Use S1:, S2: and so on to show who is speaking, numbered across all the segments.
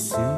S1: り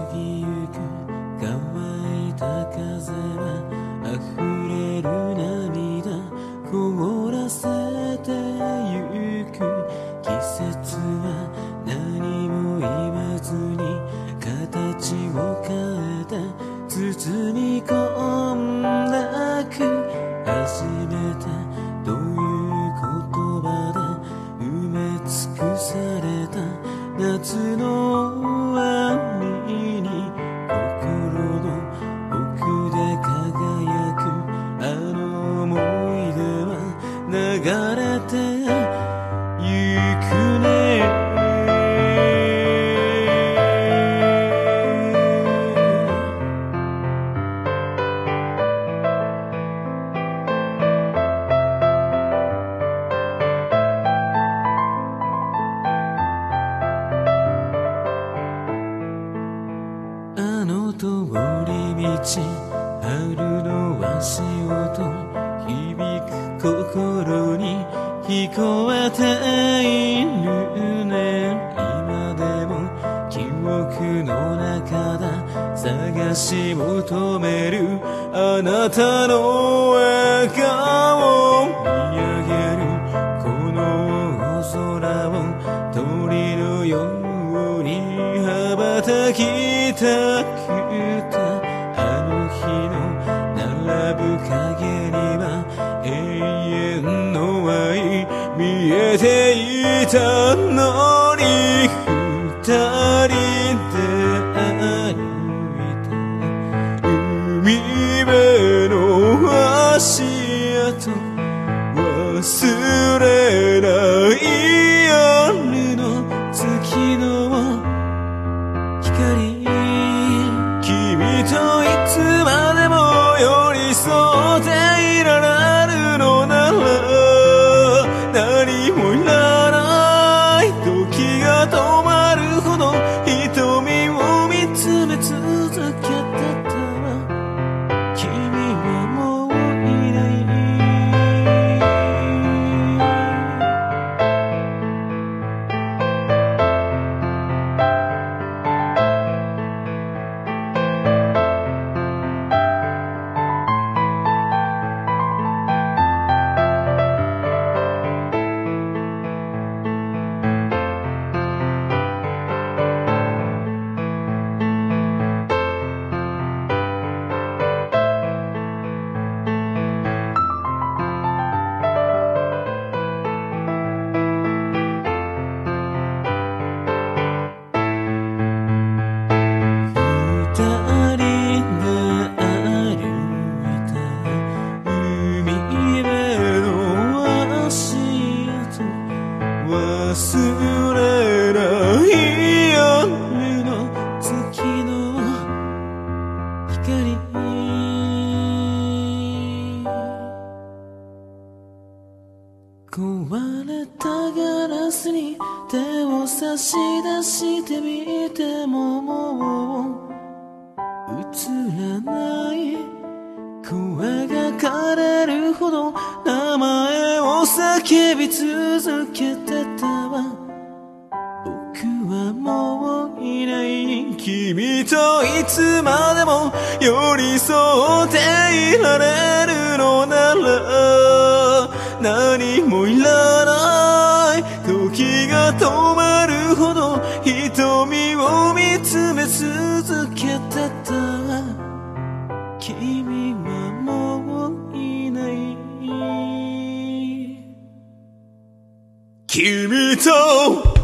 S1: れてゆくね。あの通り道春の足音響く心。聞こえているね今でも記憶の中だ探し求める。あなたの笑顔見上げるこの大空を鳥のように羽ばたきたくてあの日の並ぶ影見えていたのに二人で歩いた海辺の足跡。出してみてももう映らない声が枯れるほど名前を叫び続けてたわ。僕はもういない君といつまでも寄り添っていられるのなら何もいらない。時が止ま続けてた。君はもういない。君と